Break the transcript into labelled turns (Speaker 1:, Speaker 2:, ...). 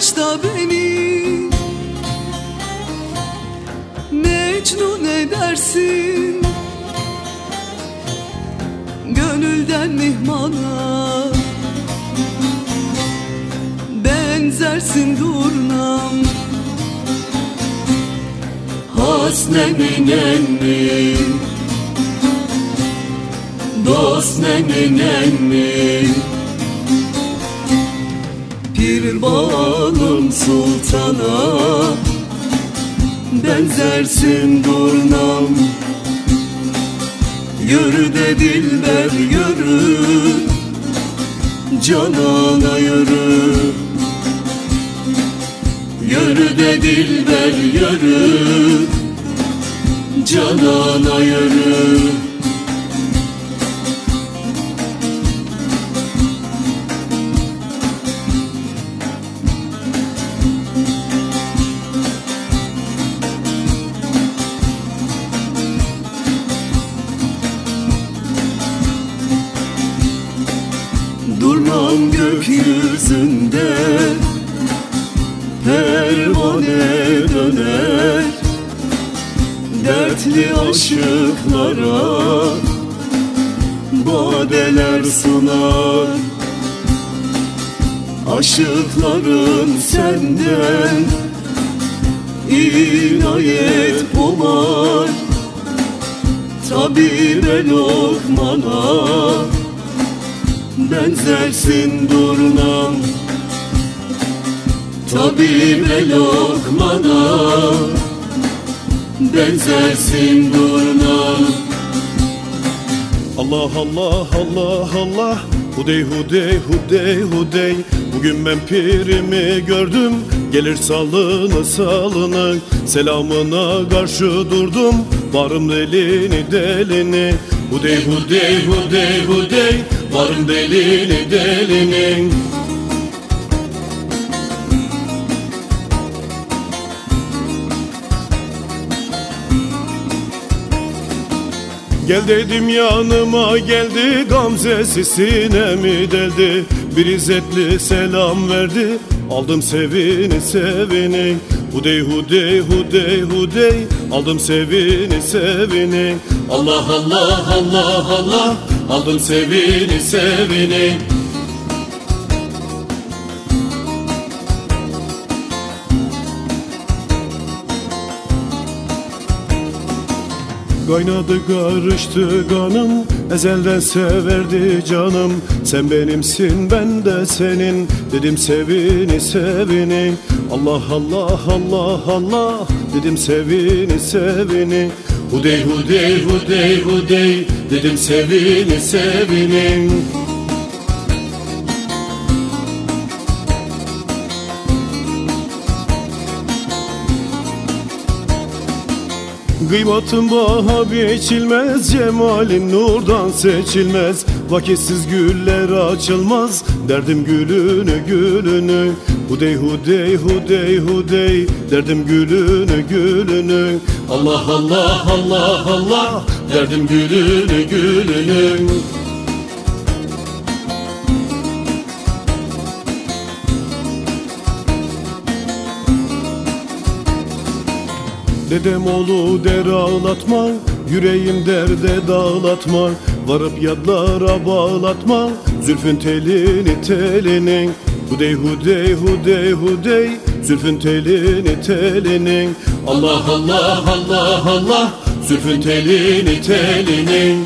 Speaker 1: Her bakışta beni. Mecnun edersin. Gönülden mihmana. Benzersin durnam Hasnenin emmi Dost nenin emmi Pir balım sultana. Benzersin durnam Yürü de dilber yürü. Canana yürü. Yürü de dilber yürü. Canana yürü Durmam gökyüzünde Pervane döner Dertli aşıklara Badeler sunar. Aşıkların senden inayet umar. Tabibe lokmana Benzersin durnam Tabibe lokmana Benzersin durnam
Speaker 2: Allah Allah Allah Allah. Hudey hudey hudey hudey. Bugün ben pirimi gördüm. Gelir salını salını. Selamına karşı durdum. Varım delini delini. Hudey hudey hudey hudey Varım delini delini. Gel dedim yanıma geldi Gamzesi sinemi deldi? Bir izzetli selam verdi Aldım sevini sevini. Hudey hudey hudey hudey Aldım sevini sevini. Allah Allah Allah Allah Aldım sevini sevini. Kaynadı karıştı kanım Ezelden severdi canım. Sen benimsin ben de senin. Dedim sevini sevini. Allah Allah Allah Allah. Dedim sevini sevini Hudey hudey hudey hudey. Dedim sevini sevini Kıymatın baha biçilmez Cemalin nurdan seçilmez. Vakitsiz güller açılmaz Derdim gülünü gülünü. Hudey hudey hudey hudey Derdim gülünü gülünü. Allah Allah Allah Allah Derdim gülünü gülünü Dedem oğlu der ağlatma Yüreğim derde dağlatma. Varıp yadlara bağlatma Zülfün telini telini Hudey hudey hudey hudey Zülfün telini telini Allah Allah Allah Allah Zülfün telini telini